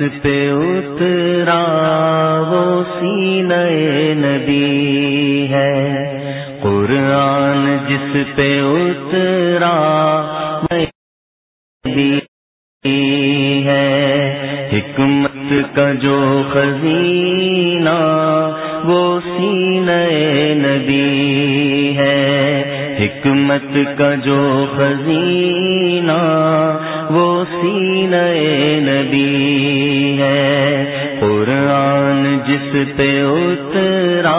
جس پہ اترا وہ سینے نبی ہے۔ قرآن جس پہ اترا ہے۔ حکمت کا جو خزینہ وہ سینے نبی ہے۔ حکمت کا جو خزینہ جس پہ اترا،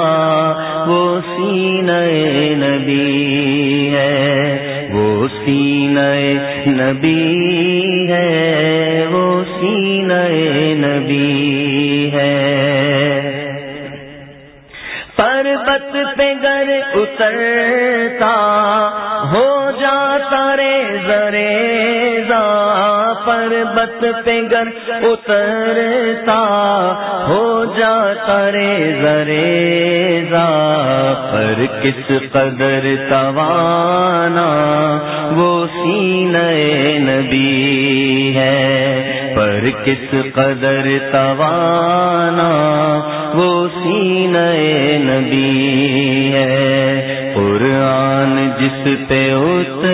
وہ سینے نبی ہے، وہ سینے نبی ہے، وہ سینے نبی ہے۔ پربت پہ گر اترتا، ہو جاتا رے زرے پربت پہ گر اترتا، ہو جاتا رے زرے زا پر کس قدر توانا وہ سینے نبی ہے پر کس قدر توانا وہ سینے نبی ہے قرآن جس پہ اترا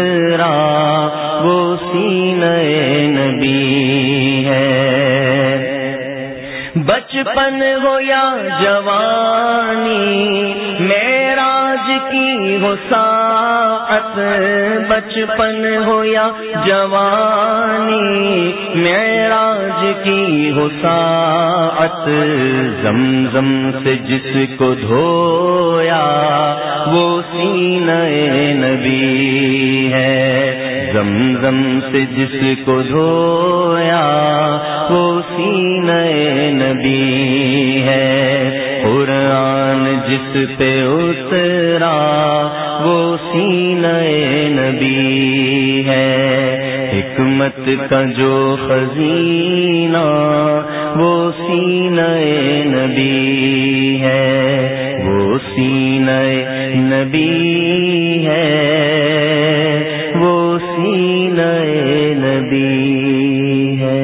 بچپن ہو یا جوانی میراج کی ہو ساعت، بچپن ہو یا جوانی میراج کی ہو ساعت، زمزم سے جس کو دھویا، وہ سینے نبی ہے۔ زمزم سے جس کو دھویا، وہ سینے نبی ہے۔ قرآن جس پہ اترا، وہ سینے نبی ہے۔ حکمت کا جو خزینہ، وہ سینے نبی ہے۔ وہ سینے نبی ہے۔ نبی ہے۔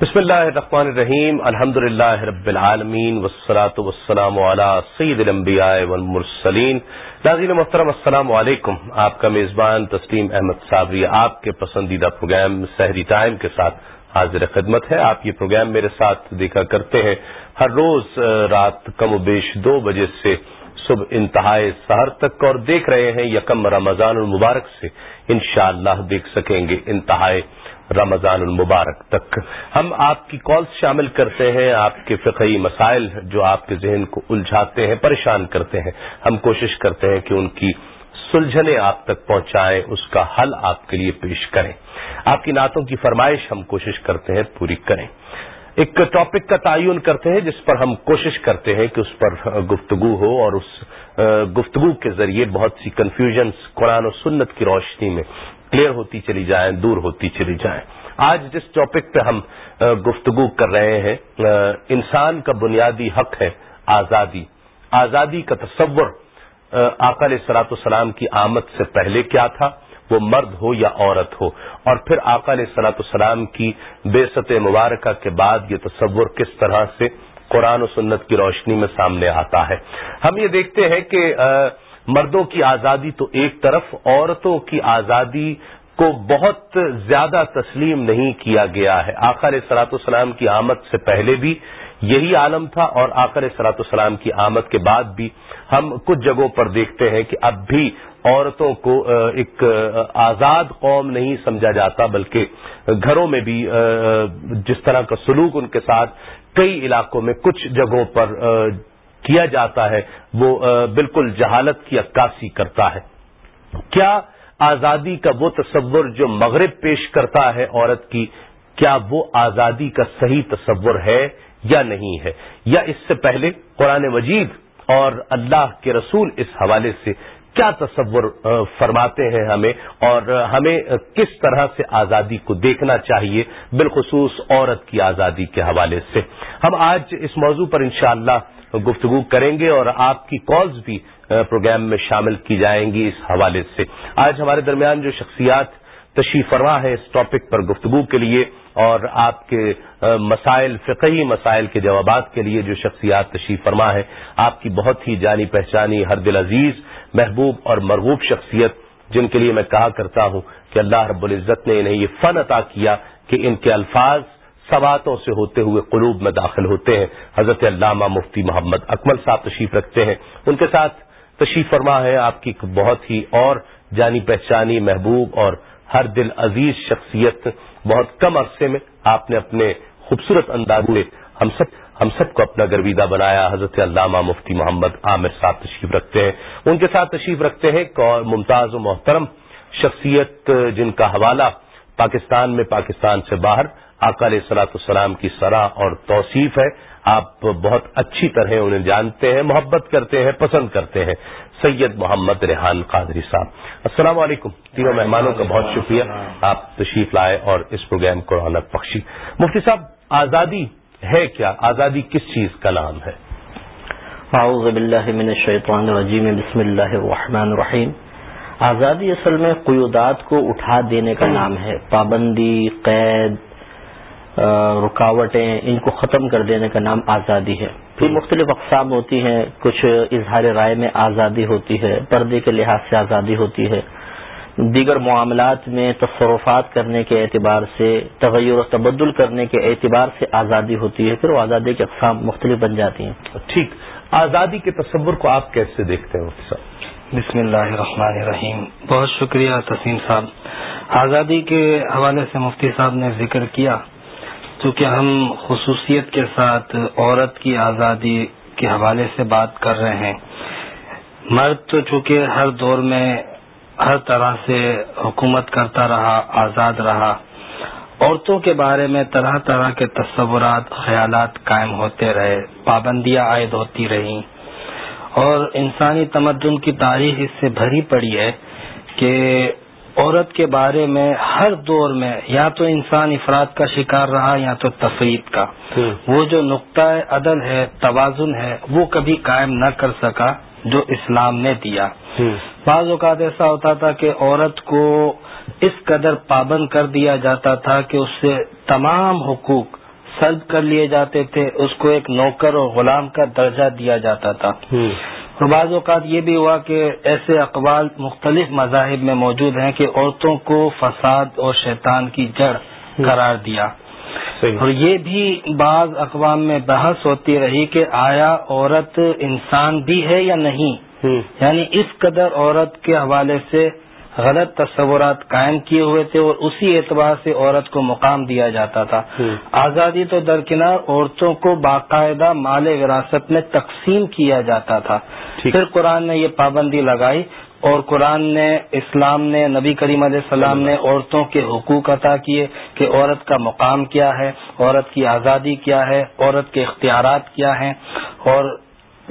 بسم اللہ الرحمن الرحیم الحمد للہ رب العالمین وسلاۃ وسلام علی سید الانبیاء والمرسلین۔ ناظرین محترم، السلام علیکم۔ آپ کا میزبان تسلیم احمد صابری، آپ کے پسندیدہ پروگرام سحری ٹائم کے ساتھ حاضر خدمت ہے۔ آپ یہ پروگرام میرے ساتھ دیکھا کرتے ہیں۔ ہر روز رات کم و بیش دو بجے سے صبح انتہائی سہر تک اور دیکھ رہے ہیں یکم رمضان المبارک سے۔ انشاءاللہ اللہ دیکھ سکیں گے انتہائی رمضان المبارک تک۔ ہم آپ کی کالز شامل کرتے ہیں، آپ کے فقہی مسائل جو آپ کے ذہن کو الجھاتے ہیں، پریشان کرتے ہیں۔ ہم کوشش کرتے ہیں کہ ان کی سلجھنے آپ تک پہنچائیں، اس کا حل آپ کے لیے پیش کریں۔ آپ کی نعتوں کی فرمائش ہم کوشش کرتے ہیں پوری کریں۔ ایک ٹاپک کا تعین کرتے ہیں، جس پر ہم کوشش کرتے ہیں کہ اس پر گفتگو ہو اور اس گفتگو کے ذریعے بہت سی کنفیوژنس قرآن و سنت کی روشنی میں کلیئر ہوتی چلی جائیں، دور ہوتی چلی جائیں۔ آج جس ٹاپک پہ ہم گفتگو کر رہے ہیں انسان کا بنیادی حق ہے آزادی۔ آزادی کا تصور آقا سلاط السلام کی آمد سے پہلے کیا تھا؟ وہ مرد ہو یا عورت ہو؟ اور پھر آقا علیہ سلاط السلام کی بے ست مبارکہ کے بعد یہ تصور کس طرح سے قرآن و سنت کی روشنی میں سامنے آتا ہے۔ ہم یہ دیکھتے ہیں کہ مردوں کی آزادی تو ایک طرف، عورتوں کی آزادی کو بہت زیادہ تسلیم نہیں کیا گیا ہے۔ آخر سلاط السلام کی آمد سے پہلے بھی یہی عالم تھا اور آخر سلاط السلام کی آمد کے بعد بھی ہم کچھ جگہوں پر دیکھتے ہیں کہ اب بھی عورتوں کو ایک آزاد قوم نہیں سمجھا جاتا، بلکہ گھروں میں بھی جس طرح کا سلوک ان کے ساتھ کئی علاقوں میں کچھ جگہوں پر کیا جاتا ہے، وہ بالکل جہالت کی عکاسی کرتا ہے۔ کیا آزادی کا وہ تصور جو مغرب پیش کرتا ہے عورت کی، کیا وہ آزادی کا صحیح تصور ہے یا نہیں ہے؟ یا اس سے پہلے قرآن مجید اور اللہ کے رسول اس حوالے سے کیا تصور فرماتے ہیں ہمیں اور ہمیں کس طرح سے آزادی کو دیکھنا چاہیے بالخصوص عورت کی آزادی کے حوالے سے۔ ہم آج اس موضوع پر انشاءاللہ گفتگو کریں گے اور آپ کی کالز بھی پروگرام میں شامل کی جائیں گی اس حوالے سے۔ آج ہمارے درمیان جو شخصیات تشریف فرما ہے اس ٹاپک پر گفتگو کے لیے اور آپ کے مسائل، فقہی مسائل کے جوابات کے لیے جو شخصیات تشریف فرما ہے، آپ کی بہت ہی جانی پہچانی ہر دل عزیز، محبوب اور مرغوب شخصیت، جن کے لیے میں کہا کرتا ہوں کہ اللہ رب العزت نے انہیں یہ فن عطا کیا کہ ان کے الفاظ سواتوں سے ہوتے ہوئے قلوب میں داخل ہوتے ہیں۔ حضرت علامہ مفتی محمد اکمل صاحب تشریف رکھتے ہیں۔ ان کے ساتھ تشریف فرما ہے آپ کی بہت ہی اور جانی پہچانی، محبوب اور ہر دل عزیز شخصیت بہت کم عرصے میں آپ نے اپنے خوبصورت انداز میں ہم سب ہم سب کو اپنا گرویدہ بنایا۔ حضرت علامہ مفتی محمد عامر صاحب تشریف رکھتے ہیں۔ ان کے ساتھ تشریف رکھتے ہیں ممتاز و محترم شخصیت جن کا حوالہ پاکستان میں پاکستان سے باہر اکال سلاۃ السلام کی سرح اور توصیف ہے۔ آپ بہت اچھی طرح انہیں جانتے ہیں محبت کرتے ہیں پسند کرتے ہیں۔ سید محمد ریحان قادری صاحب السلام علیکم۔ تینوں مہمانوں کا بہت شکریہ۔ آپ تشریف لائے اور اس پروگرام کو رونق بخشی۔ مفتی صاحب آزادی ہے کیا؟ آزادی کس چیز کا نام ہے؟ اعوذ باللہ من الشیطان الرجیم۔ بسم اللہ الرحمن الرحیم۔ آزادی اصل میں قیودات کو اٹھا دینے کا نام ہے۔ پابندی قید رکاوٹیں ان کو ختم کر دینے کا نام آزادی ہے۔ پھر مختلف اقسام ہوتی ہیں کچھ اظہار رائے میں آزادی ہوتی ہے پردے کے لحاظ سے آزادی ہوتی ہے۔ دیگر معاملات میں تصرفات کرنے کے اعتبار سے تغیر و تبدل کرنے کے اعتبار سے آزادی ہوتی ہے پھر وہ آزادی کی اقسام مختلف بن جاتی ہیں۔ ٹھیک۔ آزادی کے تصور کو آپ کیسے دیکھتے ہیں بسم اللہ الرحمن الرحیم۔ بہت شکریہ تسیم صاحب۔ آزادی کے حوالے سے مفتی صاحب نے ذکر کیا چونکہ ہم خصوصیت کے ساتھ عورت کی آزادی کے حوالے سے بات کر رہے ہیں۔ مرد تو چونکہ ہر دور میں ہر طرح سے حکومت کرتا رہا، آزاد رہا، عورتوں کے بارے میں طرح طرح کے تصورات، خیالات قائم ہوتے رہے، پابندیاں عائد ہوتی رہیں۔ اور انسانی تمدن کی تاریخ اس سے بھری پڑی ہے کہ عورت کے بارے میں ہر دور میں یا تو انسان افراد کا شکار رہا یا تو تفریح کا۔ وہ جو نقطۂ عدل ہے توازن ہے وہ کبھی قائم نہ کر سکا جو اسلام نے دیا۔ بعض اوقات ایسا ہوتا تھا کہ عورت کو اس قدر پابند کر دیا جاتا تھا کہ اس سے تمام حقوق سلب کر لیے جاتے تھے اس کو ایک نوکر اور غلام کا درجہ دیا جاتا تھا۔ اور بعض اوقات یہ بھی ہوا کہ ایسے اقوال مختلف مذاہب میں موجود ہیں کہ عورتوں کو فساد اور شیطان کی جڑ قرار دیا۔ اور یہ بھی بعض اقوام میں بحث ہوتی رہی کہ آیا عورت انسان بھی ہے یا نہیں۔ یعنی اس قدر عورت کے حوالے سے غلط تصورات قائم کیے ہوئے تھے اور اسی اعتبار سے عورت کو مقام دیا جاتا تھا۔ آزادی تو درکنار عورتوں کو باقاعدہ مال وراثت میں تقسیم کیا جاتا تھا۔ پھر قرآن نے یہ پابندی لگائی اور قرآن نے اسلام نے نبی کریم علیہ السلام نے عورتوں کے حقوق عطا کیے کہ عورت کا مقام کیا ہے عورت کی آزادی کیا ہے عورت کے اختیارات کیا ہیں۔ اور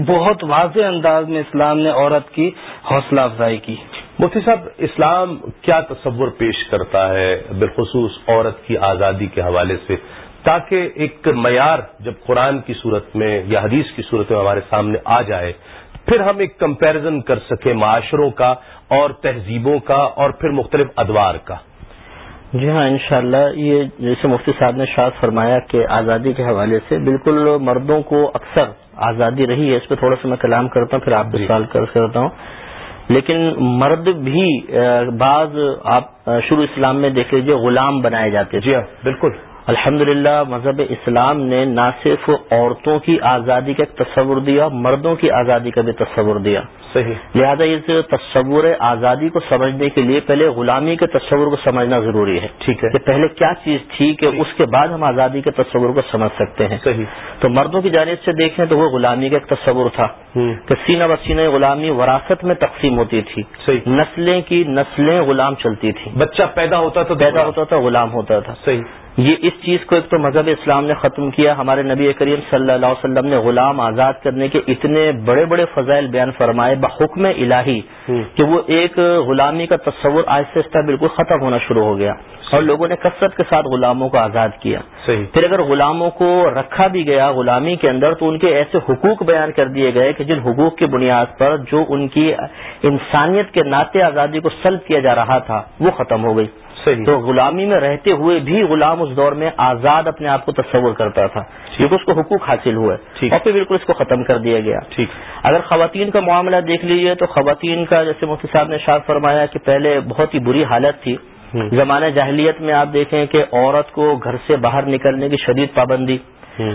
بہت واضح انداز میں اسلام نے عورت کی حوصلہ افزائی کی۔ مفتی صاحب اسلام کیا تصور پیش کرتا ہے بالخصوص عورت کی آزادی کے حوالے سے؟ تاکہ ایک معیار جب قرآن کی صورت میں یا حدیث کی صورت میں ہمارے سامنے آ جائے پھر ہم ایک کمپیرزن کر سکیں معاشروں کا اور تہذیبوں کا اور پھر مختلف ادوار کا۔ جی ہاں انشاءاللہ یہ جیسے مفتی صاحب نے شاد فرمایا کہ آزادی کے حوالے سے بالکل مردوں کو اکثر آزادی رہی ہے۔ اس پہ تھوڑا سا میں کلام کرتا ہوں پھر آپ بھی سوال کرتا ہوں۔ لیکن مرد بھی بعض آپ شروع اسلام میں دیکھ لیجیے غلام بنائے جاتے جی ہاں بالکل۔ الحمد مذہب اسلام نے نہ صرف عورتوں کی آزادی کا تصور دیا مردوں کی آزادی کا بھی تصور دیا۔ صحیح۔ لہذا اس تصور آزادی کو سمجھنے کے لیے پہلے غلامی کے تصور کو سمجھنا ضروری ہے۔ ٹھیک ہے۔ کہ پہلے کیا چیز تھی کہ اس کے بعد ہم آزادی کے تصور کو سمجھ سکتے ہیں۔ صحیح۔ تو مردوں کی جانب سے دیکھیں تو وہ غلامی کا ایک تصور تھا۔ کہ سینہ بسینہ غلامی وراثت میں تقسیم ہوتی تھی۔ صحیح۔ نسلیں کی نسلیں غلام چلتی تھی بچہ پیدا ہوتا تو پیدا ہوتا تھا غلام ہوتا تھا۔ صحیح۔ یہ اس چیز کو ایک تو مذہب اسلام نے ختم کیا ہمارے نبی کریم صلی اللہ علیہ وسلم نے غلام آزاد کرنے کے اتنے بڑے بڑے فضائل بیان فرمائے بحکم الہی کہ وہ ایک غلامی کا تصور آہستہ آہستہ بالکل ختم ہونا شروع ہو گیا اور لوگوں نے کثرت کے ساتھ غلاموں کو آزاد کیا۔ پھر اگر غلاموں کو رکھا بھی گیا غلامی کے اندر تو ان کے ایسے حقوق بیان کر دیے گئے کہ جن حقوق کی بنیاد پر جو ان کی انسانیت کے ناطے آزادی کو سلب کیا جا رہا تھا وہ ختم ہو گئی۔ صحیح۔ تو غلامی میں رہتے ہوئے بھی غلام اس دور میں آزاد اپنے آپ کو تصور کرتا تھا۔ کیونکہ اس کو حقوق حاصل ہوئے۔ ٹھیک۔ اور پھر بالکل اس کو ختم کر دیا گیا۔ اگر خواتین کا معاملہ دیکھ لیجیے تو خواتین کا جیسے مفتی صاحب نے شاد فرمایا کہ پہلے بہت ہی بری حالت تھی۔ زمانہ جاہلیت میں آپ دیکھیں کہ عورت کو گھر سے باہر نکلنے کی شدید پابندی۔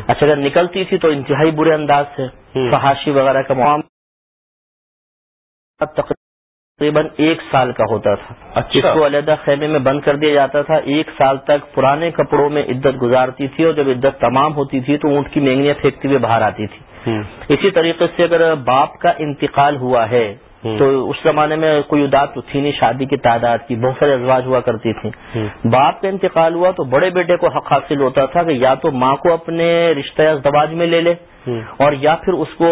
اچھا اگر نکلتی تھی تو انتہائی برے انداز سے۔ فحاشی وغیرہ کا معاملہ۔ تقریباً ایک سال کا ہوتا تھا اچھا۔ اس کو علیحدہ خیمے میں بند کر دیا جاتا تھا ایک سال تک پرانے کپڑوں میں عدت گزارتی تھی اور جب عدت تمام ہوتی تھی تو اونٹ کی مینگنیاں پھینکتی ہوئے باہر آتی تھی۔ اسی طریقے سے اگر باپ کا انتقال ہوا ہے۔ تو اس زمانے میں کوئی ادات تو تھی نہیں شادی کی تعداد کی بہت سارے ازواج ہوا کرتی تھیں۔ باپ کا انتقال ہوا تو بڑے بیٹے کو حق حاصل ہوتا تھا کہ یا تو ماں کو اپنے رشتہ ازدواج میں لے لے۔ اور یا پھر اس کو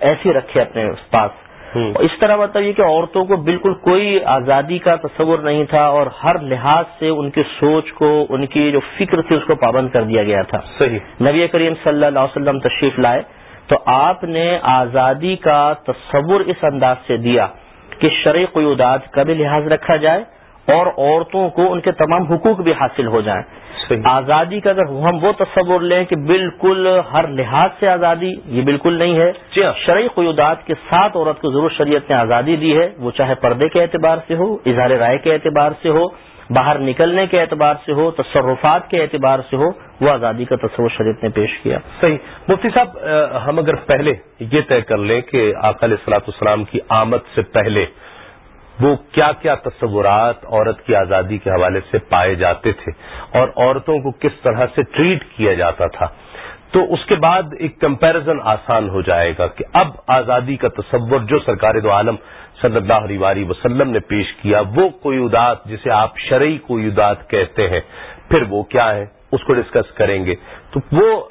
ایسے رکھے اپنے پاس۔ اور اس طرح بتائیے کہ عورتوں کو بالکل کوئی آزادی کا تصور نہیں تھا اور ہر لحاظ سے ان کی سوچ کو ان کی جو فکر تھی اس کو پابند کر دیا گیا تھا۔ صحیح۔ نبی کریم صلی اللہ علیہ وسلم تشریف لائے تو آپ نے آزادی کا تصور اس انداز سے دیا کہ شرع قیودات کا بھی لحاظ رکھا جائے اور عورتوں کو ان کے تمام حقوق بھی حاصل ہو جائیں۔ آزادی کا اگر ہم وہ تصور لیں کہ بالکل ہر لحاظ سے آزادی یہ بالکل نہیں ہے جی ہاں۔ شرعی قیودات کے ساتھ عورت کو ضرور شریعت نے آزادی دی ہے وہ چاہے پردے کے اعتبار سے ہو اظہار رائے کے اعتبار سے ہو باہر نکلنے کے اعتبار سے ہو تصرفات کے اعتبار سے ہو وہ آزادی کا تصور شریعت نے پیش کیا۔ صحیح۔ مفتی صاحب ہم اگر پہلے یہ طے کر لیں کہ آقا علیہ السلاط السلام کی آمد سے پہلے وہ کیا کیا تصورات عورت کی آزادی کے حوالے سے پائے جاتے تھے اور عورتوں کو کس طرح سے ٹریٹ کیا جاتا تھا۔ تو اس کے بعد ایک کمپیرزن آسان ہو جائے گا کہ اب آزادی کا تصور جو سرکار دو عالم صلی اللہ علیہ وسلم نے پیش کیا، وہ کوئی ادات جسے آپ شرعی کوئی ادات کہتے ہیں، پھر وہ کیا ہے؟ اس کو ڈسکس کریں گے۔ تو وہ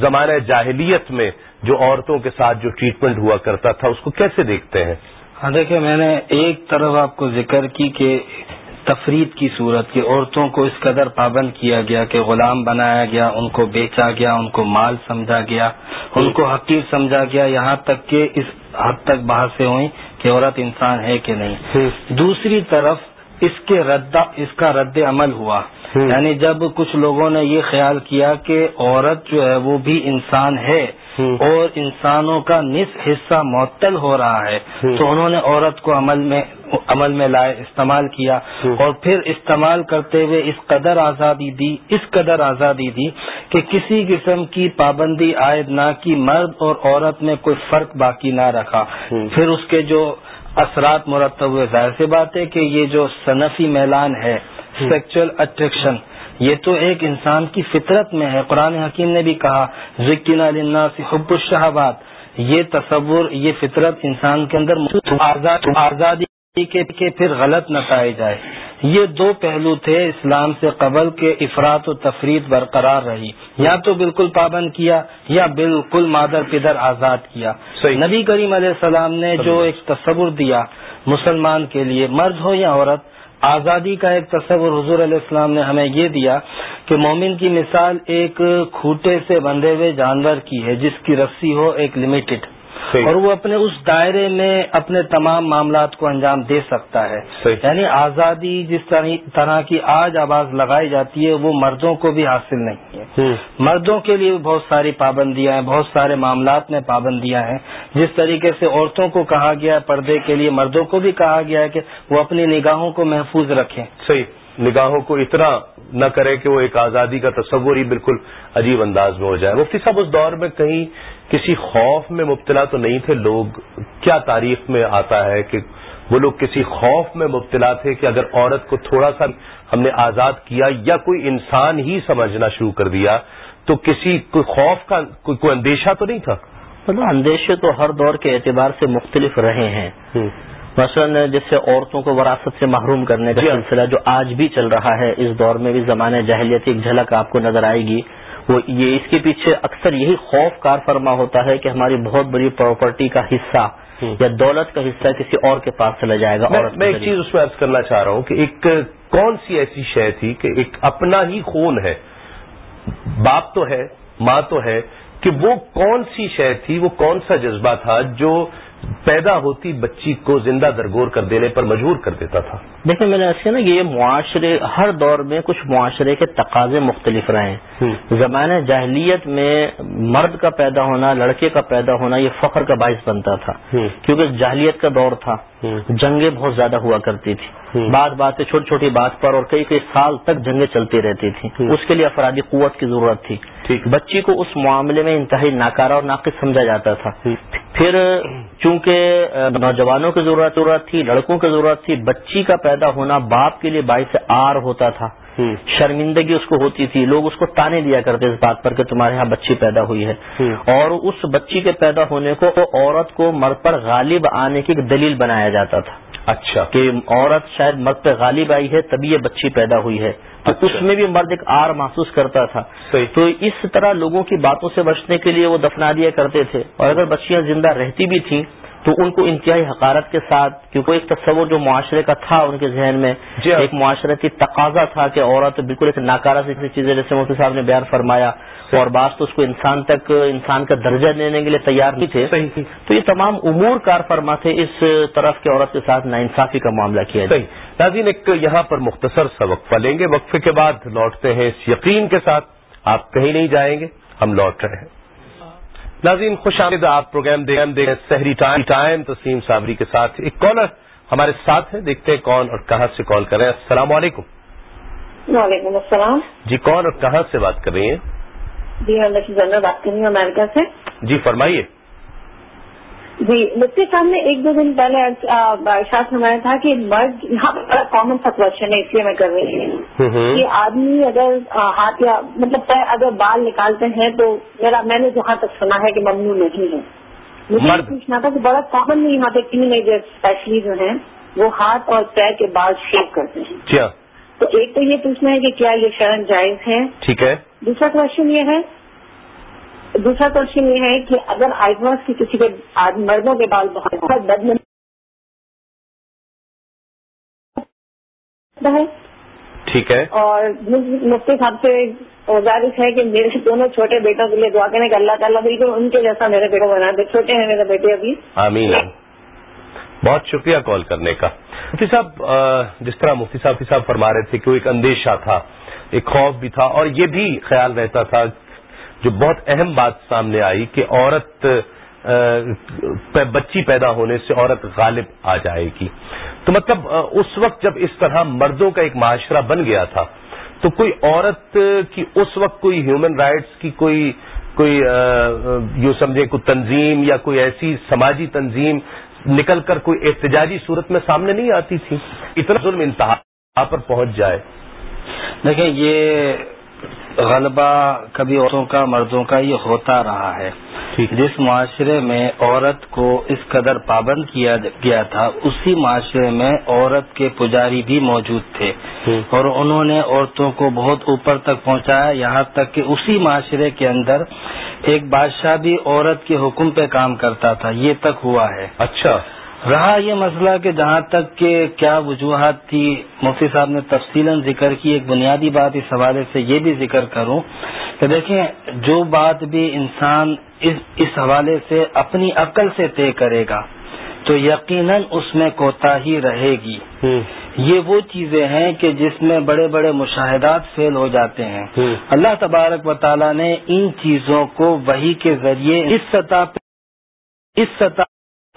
زمانہ جاہلیت میں جو عورتوں کے ساتھ جو ٹریٹمنٹ ہوا کرتا تھا، اس کو کیسے دیکھتے ہیں؟ ہاں دیکھیں میں نے ایک طرف آپ کو ذکر کی کہ تفرید کی صورت کی عورتوں کو اس قدر پابند کیا گیا کہ غلام بنایا گیا ان کو بیچا گیا ان کو مال سمجھا گیا ان کو حقیر سمجھا گیا یہاں تک کہ اس حد تک بحثیں ہوئیں کہ عورت انسان ہے کہ نہیں دوسری طرف اس کے رد اس کا رد عمل ہوا۔ یعنی جب کچھ لوگوں نے یہ خیال کیا کہ عورت جو ہے وہ بھی انسان ہے۔ اور انسانوں کا نصف حصہ معطل ہو رہا ہے۔ تو انہوں نے عورت کو عمل میں عمل میں لائے استعمال کیا۔ اور پھر استعمال کرتے ہوئے اس قدر آزادی دی اس قدر آزادی دی کہ کسی قسم کی پابندی عائد نہ کی مرد اور عورت میں کوئی فرق باقی نہ رکھا۔ پھر اس کے جو اثرات مرتب ہوئے ظاہر سی بات ہے کہ یہ جو صنفی میلان ہے سیکچل اٹریکشن یہ تو ایک انسان کی فطرت میں ہے۔ قرآن حکیم نے بھی کہا ذکین الناس حب الشہبات یہ تصور یہ فطرت انسان کے اندر آزاد آزادی کے پھر غلط نتائج آئے۔ یہ دو پہلو تھے اسلام سے قبل کے افراد و تفرید برقرار رہی۔ یا تو بالکل پابند کیا یا بالکل مادر پدر آزاد کیا۔ صحیح۔ نبی کریم علیہ السلام نے جو ایک تصور دیا مسلمان کے لیے مرد ہو یا عورت آزادی کا ایک تصور حضور علیہ السلام نے ہمیں یہ دیا کہ مومن کی مثال ایک کھوٹے سے بندھے ہوئے جانور کی ہے، جس کی رسی ہو ایک لمیٹڈ اور وہ اپنے اس دائرے میں اپنے تمام معاملات کو انجام دے سکتا ہے۔ یعنی آزادی جس طرح- کی آج آواز لگائی جاتی ہے وہ مردوں کو بھی حاصل نہیں ہے۔ مردوں کے لیے بہت ساری پابندیاں ہیں بہت سارے معاملات میں پابندیاں ہیں. جس طریقے سے عورتوں کو کہا گیا ہے پردے کے لیے مردوں کو بھی کہا گیا ہے کہ وہ اپنی نگاہوں کو محفوظ رکھیں. صحیح. نگاہوں کو اتنا نہ کرے کہ وہ ایک آزادی کا تصور ہی بالکل عجیب انداز میں ہو جائے۔ مفتی صاحب اس دور میں کہیں کسی خوف میں مبتلا تو نہیں تھے لوگ؟ کیا تاریخ میں آتا ہے کہ وہ لوگ کسی خوف میں مبتلا تھے کہ اگر عورت کو تھوڑا سا ہم نے آزاد کیا یا کوئی انسان ہی سمجھنا شروع کر دیا تو کسی کوئی خوف کا کوئی کوئی اندیشہ تو نہیں تھا؟ اندیشے تو ہر دور کے اعتبار سے مختلف رہے ہیں۔ مثلا جیسے عورتوں کو وراثت سے محروم کرنے کا جی ہاں۔ سلسلہ جو آج بھی چل رہا ہے اس دور میں بھی زمانے جاہلیت کی ایک جھلک آپ کو نظر آئے گی وہ یہ اس کے پیچھے اکثر یہی خوف کار فرما ہوتا ہے کہ ہماری بہت بڑی پراپرٹی کا حصہ۔ یا دولت کا حصہ کسی اور کے پاس چلا جائے گا عورت میں ایک۔ چیز اس میں عرض کرنا چاہ رہا ہوں کہ ایک کون سی ایسی شے تھی کہ ایک اپنا ہی خون ہے باپ تو ہے ماں تو ہے کہ وہ کون سی شے تھی وہ کون سا جذبہ تھا جو پیدا ہوتی بچی کو زندہ درگور کر دینے پر مجبور کر دیتا تھا۔ دیکھیں میں نے ایسے نا یہ معاشرے ہر دور میں کچھ معاشرے کے تقاضے مختلف رہے ہیں۔ زمانہ جاہلیت میں مرد کا پیدا ہونا لڑکے کا پیدا ہونا یہ فخر کا باعث بنتا تھا۔ کیونکہ جاہلیت کا دور تھا۔ جنگیں بہت زیادہ ہوا کرتی تھی بات بات چھوٹی چھوٹی بات پر اور کئی کئی سال تک جنگیں چلتی رہتی تھی اس کے لیے افرادی قوت کی ضرورت تھی۔ بچی کو اس معاملے میں انتہائی ناکارہ اور ناقص سمجھا جاتا تھا۔ پھر چونکہ نوجوانوں کی ضرورت ضرورت تھی لڑکوں کی ضرورت تھی بچی کا پیدا ہونا باپ کے لیے باعث آر ہوتا تھا۔ شرمندگی اس کو ہوتی تھی۔ لوگ اس کو تانے دیا کرتے اس بات پر کہ تمہارے یہاں بچی پیدا ہوئی ہے۔ اور اس بچی کے پیدا ہونے کو عورت کو مرد پر غالب آنے کی ایک دلیل بنایا جاتا تھا۔ اچھا۔ کہ عورت شاید مرد پہ غالب آئی ہے تبھی یہ بچی پیدا ہوئی ہے۔ تو اچھا۔ اس میں بھی مرد ایک آر محسوس کرتا تھا۔ تو اس طرح لوگوں کی باتوں سے بچنے کے لیے وہ دفنا دیا کرتے تھے۔ اور اگر بچیاں زندہ رہتی بھی تھیں تو ان کو انتہائی حقارت کے ساتھ کیونکہ ایک تصور جو معاشرے کا تھا ان کے ذہن میں جی ہاں۔ ایک معاشرتی تقاضا تھا کہ عورت بالکل ایک ناکارہ سے چیزیں جیسے مفتی صاحب نے بیان فرمایا اور بعض تو اس کو انسان تک انسان کا درجہ دینے کے لیے تیار نہیں تھے۔ تو یہ تمام امور کار فرما تھے اس طرف کے عورت کے ساتھ ناانصافی کا معاملہ کیا صحیح۔ ناظرین ایک یہاں پر مختصر سا وقفہ لیں گے۔ وقفے کے بعد لوٹتے ہیں اس یقین کے ساتھ۔ آپ کہیں نہیں جائیں گے ہم لوٹ رہے ہیں۔ ناظرین خوش آمد آپ پروگرام دے سحری ٹائم۔ ٹائم تسلیم صابری کے ساتھ ایک کالر ہمارے ساتھ ہیں۔ دیکھتے ہیں کون اور کہاں سے کال کر رہے ہیں۔ السلام علیکم۔ وعلیکم السلام۔ جی کون اور کہاں سے بات کر رہی ہیں؟ جی میں لکشمی بات کر رہی ہوں امریکہ سے۔ جی فرمائیے۔ جی مفتی صاحب نے ایک دو دن پہلے ارشاد فرمایا تھا کہ مرد یہاں پر بڑا کامن سا کوشچن ہے اس لیے میں کر رہی ہوں۔ کہ آدمی اگر ہاتھ یا مطلب اگر بال نکالتے ہیں تو میرا میں نے جہاں تک سنا ہے کہ ممنوع نہیں ہے۔ مجھے پوچھنا تھا کہ بڑا کامن نہیں یہاں پہ تین ایجر اسپیشلی جو ہیں وہ ہاتھ اور پیر کے بال شیپ کرتے ہیں۔ کیا؟ تو ایک تو یہ پوچھنا ہے کہ کیا یہ شرم جائز ہے؟ ٹھیک ہے۔ دوسرا کوشچن یہ ہے دوسرا کوشچن یہ ہے کہ اگر آئیواس کی کسی کے مردوں کے بال بہت بدن ہے۔ ٹھیک ہے۔ اور مفتی صاحب سے گزارش ہے کہ میرے دونوں چھوٹے بیٹوں کے لیے دعا کریں کہ اللہ تعالیٰ بالکل ان کے جیسا میرے بیٹوں بنا دے چھوٹے ہیں میرے بیٹے ابھی۔ آمین۔ بہت شکریہ کال کرنے کا۔ مفتی صاحب جس طرح مفتی صاحب صاحب فرما رہے تھے کہ وہ ایک اندیشہ تھا ایک خوف بھی تھا اور یہ بھی خیال رہتا تھا جو بہت اہم بات سامنے آئی کہ عورت بچی پیدا ہونے سے عورت غالب آ جائے گی۔ تو مطلب اس وقت جب اس طرح مردوں کا ایک معاشرہ بن گیا تھا، تو کوئی عورت کی اس وقت کوئی ہیومن رائٹس کی کوئی کوئی یوں سمجھے کوئی تنظیم یا کوئی ایسی سماجی تنظیم نکل کر کوئی احتجاجی صورت میں سامنے نہیں آتی تھی؟ اتنا ظلم انتہا پر پہنچ جائے۔ دیکھیں، یہ غلبہ کبھی عورتوں کا مردوں کا یہ ہوتا رہا ہے۔ جس معاشرے میں عورت کو اس قدر پابند کیا گیا تھا اسی معاشرے میں عورت کے پجاری بھی موجود تھے۔ اور انہوں نے عورتوں کو بہت اوپر تک پہنچایا یہاں تک کہ اسی معاشرے کے اندر ایک بادشاہ بھی عورت کے حکم پہ کام کرتا تھا۔ یہ تک ہوا ہے۔ اچھا۔ رہا یہ مسئلہ کہ جہاں تک کہ کیا وجوہات تھی مفتی صاحب نے تفصیل ذکر کی ایک بنیادی بات اس حوالے سے یہ بھی ذکر کروں کہ دیکھیں جو بات بھی انسان اس اس حوالے سے اپنی عقل سے طے کرے گا تو یقیناً اس میں کوتا ہی رہے گی۔ یہ وہ چیزیں ہیں کہ جس میں بڑے بڑے مشاہدات فیل ہو جاتے ہیں۔ اللہ تبارک و تعالیٰ نے ان چیزوں کو وہی کے ذریعے اس سطح پہ اس سطح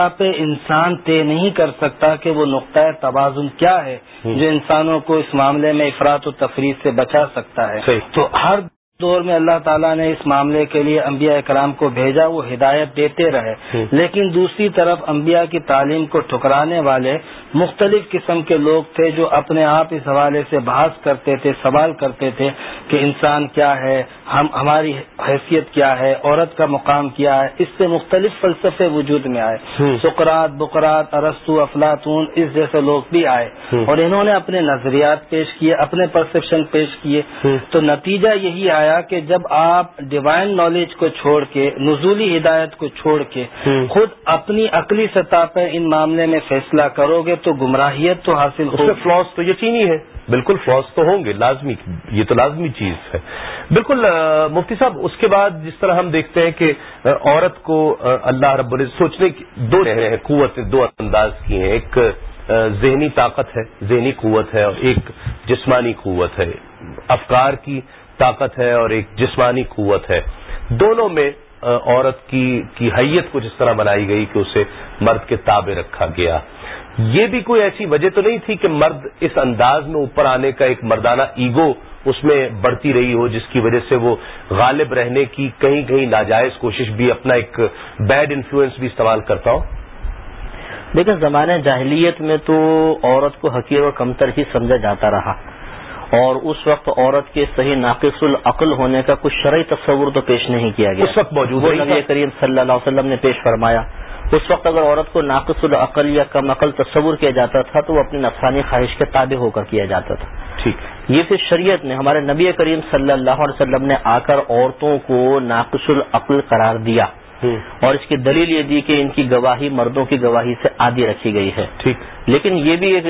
پہ انسان طے نہیں کر سکتا کہ وہ نقطۂ توازن کیا ہے جو انسانوں کو اس معاملے میں افراد و تفریح سے بچا سکتا ہے۔ تو ہر دور میں اللہ تعالیٰ نے اس معاملے کے لیے انبیاء اکرام کو بھیجا وہ ہدایت دیتے رہے۔ لیکن دوسری طرف انبیاء کی تعلیم کو ٹھکرانے والے مختلف قسم کے لوگ تھے جو اپنے آپ اس حوالے سے بحث کرتے تھے سوال کرتے تھے کہ انسان کیا ہے ہم ہماری حیثیت کیا ہے عورت کا مقام کیا ہے۔ اس سے مختلف فلسفے وجود میں آئے۔ سکرات بکرات ارستو افلاطون اس جیسے لوگ بھی آئے۔ اور انہوں نے اپنے نظریات پیش کیے اپنے پرسپشن پیش کیے۔ تو نتیجہ یہی آیا فرمایا کہ جب آپ ڈیوائن نالج کو چھوڑ کے نزولی ہدایت کو چھوڑ کے خود اپنی عقلی سطح پر ان معاملے میں فیصلہ کرو گے تو گمراہیت تو حاصل میں فلاس تو یقینی ہے بالکل فلاس تو ہوں گے لازمی یہ تو لازمی چیز ہے۔ بالکل مفتی صاحب اس کے بعد جس طرح ہم دیکھتے ہیں کہ عورت کو اللہ رب العزت سوچنے کی دو قوت دو انداز کی ہیں۔ ایک ذہنی طاقت ہے ذہنی قوت ہے اور ایک جسمانی قوت ہے۔ افکار کی طاقت ہے اور ایک جسمانی قوت ہے۔ دونوں میں عورت کی کی حیت کو جس طرح بنائی گئی کہ اسے مرد کے تابع رکھا گیا۔ یہ بھی کوئی ایسی وجہ تو نہیں تھی کہ مرد اس انداز میں اوپر آنے کا ایک مردانہ ایگو اس میں بڑھتی رہی ہو، جس کی وجہ سے وہ غالب رہنے کی کہیں کہیں ناجائز کوشش بھی اپنا ایک بیڈ انفلوئنس بھی استعمال کرتا ہو۔ دیکھیں زمانے جاہلیت میں تو عورت کو حقیر و کمتر ہی سمجھا جاتا رہا۔ اور اس وقت عورت کے صحیح ناقص العقل ہونے کا کچھ شرعی تصور تو پیش نہیں کیا گیا۔ اس وقت موجود نبی کریم صلی اللہ علیہ وسلم نے پیش فرمایا۔ اس وقت اگر عورت کو ناقص العقل یا کم عقل تصور کیا جاتا تھا تو وہ اپنی نفسانی خواہش کے تابع ہو کر کیا جاتا تھا۔ ٹھیک۔ یہ پھر شریعت نے ہمارے نبی کریم صلی اللہ علیہ وسلم نے آ کر عورتوں کو ناقص العقل قرار دیا۔ اور اس کی دلیل یہ دی کہ ان کی گواہی مردوں کی گواہی سے آدھی رکھی گئی ہے۔ ٹھیک۔ لیکن یہ بھی ایک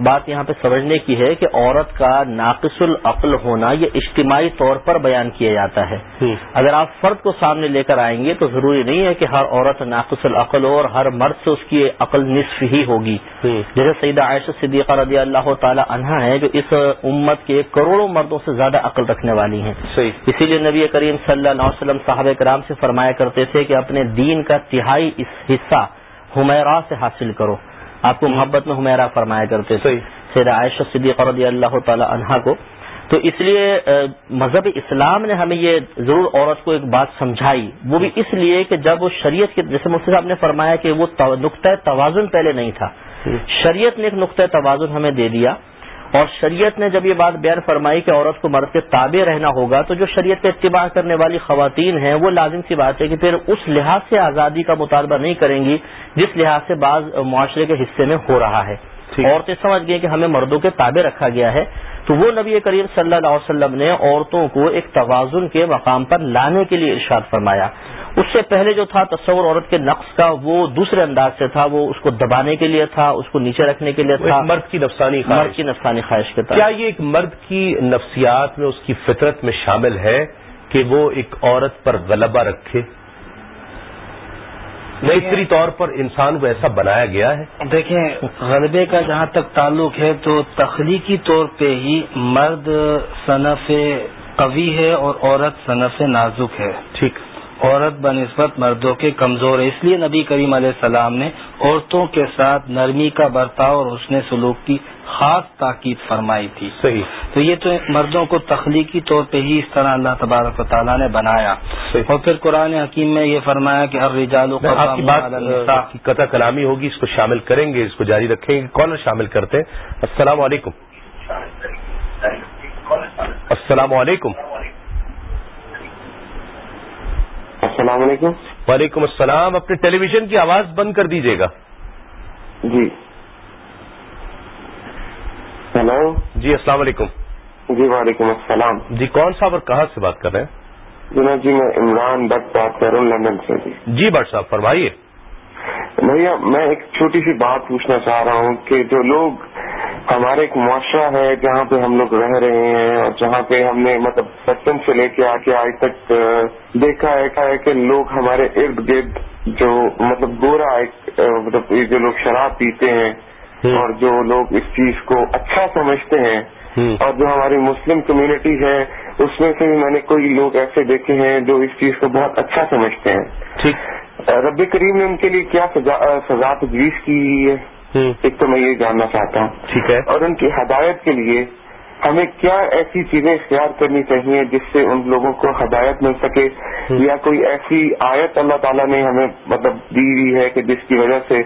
بات یہاں پہ سمجھنے کی ہے کہ عورت کا ناقص العقل ہونا یہ اجتماعی طور پر بیان کیا جاتا ہے۔ اگر آپ فرد کو سامنے لے کر آئیں گے تو ضروری نہیں ہے کہ ہر عورت ناقص العقل ہو اور ہر مرد سے اس کی عقل نصف ہی ہوگی۔ جیسے سیدہ عائشہ صدیقہ رضی اللہ تعالی عنہا ہے جو اس امت کے کروڑوں مردوں سے زیادہ عقل رکھنے والی ہیں۔ اسی لیے نبی کریم صلی اللہ علیہ وسلم صاحب کرام سے فرمایا کرتے تھے کہ اپنے دین کا تہائی حصہ حمیرا سے حاصل کرو۔ آپ کو محبت میں ہمیرا فرمایا کرتے تھے سید عائشہ صدیق رضی اللہ تعالی عنہا کو. تو اس لیے مذہب اسلام نے ہمیں یہ ضرور عورت کو ایک بات سمجھائی. وہ بھی اس لیے کہ جب وہ شریعت کے جیسے مفتی صاحب نے فرمایا کہ وہ نقطۂ توازن پہلے نہیں تھا. شریعت نے ایک نقطۂ توازن ہمیں دے دیا. اور شریعت نے جب یہ بات بیان فرمائی کہ عورت کو مرد کے تابع رہنا ہوگا تو جو شریعت کا اتباع کرنے والی خواتین ہیں وہ لازم سی بات ہے کہ پھر اس لحاظ سے آزادی کا مطالبہ نہیں کریں گی جس لحاظ سے بعض معاشرے کے حصے میں ہو رہا ہے۔ عورتیں سمجھ گئی کہ ہمیں مردوں کے تابع رکھا گیا ہے تو وہ نبی کریم صلی اللہ علیہ وسلم نے عورتوں کو ایک توازن کے مقام پر لانے کے لیے ارشاد فرمایا۔ اس سے پہلے جو تھا تصور عورت کے نقص کا وہ دوسرے انداز سے تھا وہ اس کو دبانے کے لیے تھا اس کو نیچے رکھنے کے لیے تھا۔ مرد کی نفسانی مرد کی نفسانی خواہش کے کیا یہ ایک مرد کی نفسیات میں اس کی فطرت میں شامل ہے کہ وہ ایک عورت پر غلبہ رکھے؟ فطری طور پر انسان کو ایسا بنایا گیا ہے۔ دیکھیں غلبے کا جہاں تک تعلق ہے تو تخلیقی طور پہ ہی مرد صنف قوی ہے اور عورت صنف نازک ہے۔ ٹھیک۔ عورت بنسبت مردوں کے کمزور ہے۔ اس لیے نبی کریم علیہ السلام نے عورتوں کے ساتھ نرمی کا برتاؤ اور اس نے سلوک کی خاص تاکید فرمائی تھی۔ صحیح۔ تو یہ تو مردوں کو تخلیقی طور پہ ہی اس طرح اللہ تبارک و تعالیٰ نے بنایا۔ اور پھر قرآن حکیم میں یہ فرمایا کہ ہر رجالوں کی قطع کلامی ہوگی اس کو شامل کریں گے اس کو جاری رکھیں گے۔ کون شامل کرتے ہیں؟ السلام علیکم۔ السلام علیکم۔ السلام علیکم۔ وعلیکم السلام اپنے ٹیلی ویژن کی آواز بند کر دیجیے گا۔ جی۔ ہلو۔ جی السلام علیکم۔ جی وعلیکم السلام۔ جی کون صاحب اور کہاں سے بات کر رہے ہیں؟ جناب جی میں عمران بٹ بات کر رہا ہوں لندن سے۔ جی جی بٹ صاحب فرمائیے۔ بھیا میں ایک چھوٹی سی بات پوچھنا چاہ رہا ہوں کہ جو لوگ ہمارے ایک معاشرہ ہے جہاں پہ ہم لوگ رہ رہے ہیں اور جہاں پہ ہم نے مطلب بچپن سے لے کے آ کے آج تک دیکھا ہے کہ لوگ ہمارے ارد گرد جو مطلب گورا ایک مطلب جو لوگ شراب پیتے ہیں اور جو لوگ اس چیز کو اچھا سمجھتے ہیں اور جو ہماری مسلم کمیونٹی ہے اس میں سے بھی میں نے کوئی لوگ ایسے دیکھے ہیں جو اس چیز کو بہت اچھا سمجھتے ہیں۔ رب کریم نے ان کے لیے کیا سزا تجویز کی ہے۔ ایک تو میں یہ جاننا چاہتا ہوں۔ ٹھیک ہے۔ اور ان کی ہدایت کے لیے ہمیں کیا ایسی چیزیں اختیار کرنی چاہیے جس سے ان لوگوں کو ہدایت مل سکے؟ یا کوئی ایسی آیت اللہ تعالیٰ نے ہمیں مطلب دی ہوئی ہے کہ جس کی وجہ سے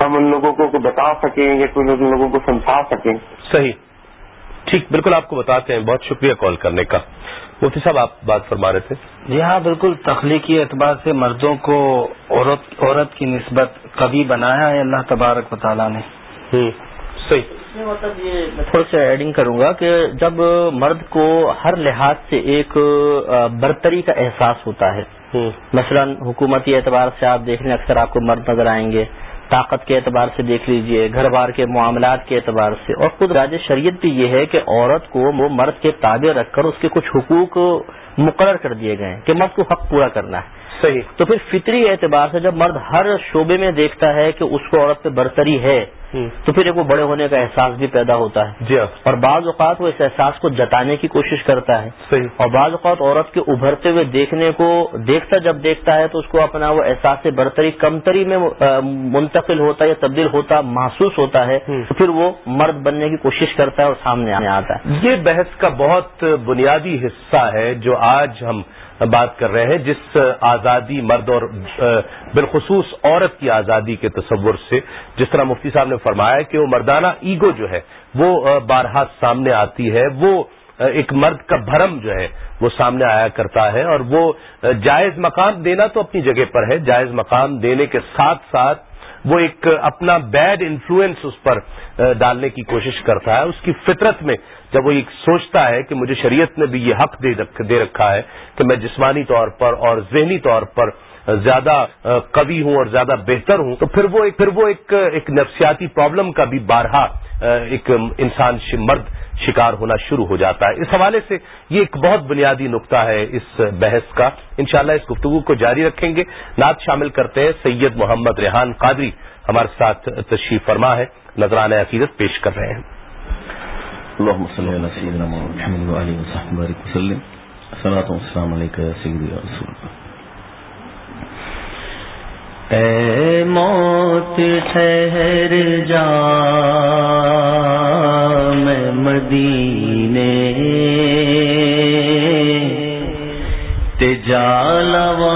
ہم ان لوگوں کو بتا سکیں یا کوئی ان لوگوں کو سمجھا سکیں؟ صحیح۔ ٹھیک بالکل آپ کو بتاتے ہیں بہت شکریہ کال کرنے کا۔ مفتی صاحب آپ بات فرما رہے تھے۔ جی ہاں بالکل تخلیقی اعتبار سے مردوں کو عورت عورت کی نسبت کبھی بنایا ہے اللہ تبارک و تعالیٰ نے۔ صحیح۔ مطلب یہ میں تھوڑا سا ایڈنگ کروں گا کہ جب مرد کو ہر لحاظ سے ایک برتری کا احساس ہوتا ہے۔ مثلا حکومتی اعتبار سے آپ دیکھ لیں اکثر آپ کو مرد نظر آئیں گے۔ طاقت کے اعتبار سے دیکھ لیجیے گھر بار کے معاملات کے اعتبار سے۔ اور خود راج شریعت بھی یہ ہے کہ عورت کو وہ مرد کے تابع رکھ کر اس کے کچھ حقوق مقرر کر دیے گئے ہیں کہ مرد کو حق پورا کرنا ہے۔ صحیح. تو پھر فطری اعتبار سے جب مرد ہر شعبے میں دیکھتا ہے کہ اس کو عورت پہ برتری ہے تو پھر ایک وہ بڑے ہونے کا احساس بھی پیدا ہوتا ہے۔ جی ہاں. اور بعض اوقات وہ اس احساس کو جتانے کی کوشش کرتا ہے۔ صحیح. اور بعض اوقات عورت کے ابھرتے ہوئے دیکھنے کو دیکھتا جب دیکھتا ہے تو اس کو اپنا وہ احساس برتری کمتری میں منتقل ہوتا ہے یا تبدیل ہوتا محسوس ہوتا ہے تو پھر وہ مرد بننے کی کوشش کرتا ہے اور سامنے آتا ہے۔ یہ بحث کا بہت بنیادی حصہ ہے جو آج ہم بات کر رہے ہیں، جس آزادی مرد اور بالخصوص عورت کی آزادی کے تصور سے، جس طرح مفتی صاحب نے فرمایا کہ وہ مردانہ ایگو جو ہے، وہ بارہا سامنے آتی ہے، وہ ایک مرد کا بھرم جو ہے، وہ سامنے آیا کرتا ہے اور وہ جائز مقام دینا تو اپنی جگہ پر ہے، جائز مقام دینے کے ساتھ ساتھ وہ ایک اپنا بیڈ انفلوئنس اس پر ڈالنے کی کوشش کرتا ہے۔ اس کی فطرت میں جب وہ یہ سوچتا ہے کہ مجھے شریعت نے بھی یہ حق دے رکھا ہے کہ میں جسمانی طور پر اور ذہنی طور پر زیادہ قوی ہوں اور زیادہ بہتر ہوں، تو پھر وہ ایک، پھر وہ ایک ایک نفسیاتی پرابلم کا بھی بارہا ایک انسان مرد شکار ہونا شروع ہو جاتا ہے۔ اس حوالے سے یہ ایک بہت بنیادی نقطہ ہے اس بحث کا۔ انشاءاللہ اس گفتگو کو جاری رکھیں گے۔ نعت شامل کرتے ہیں سید محمد ریحان قادری۔ ہمارے ساتھ تشریف فرما ہے۔ نذران عقیدت پیش کر رہے ہیں۔ اے موت ٹھہر جا تجالوا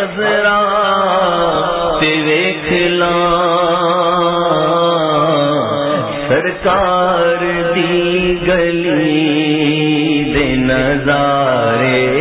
حضرات ویکھ سرکار دی گلی دے نظارے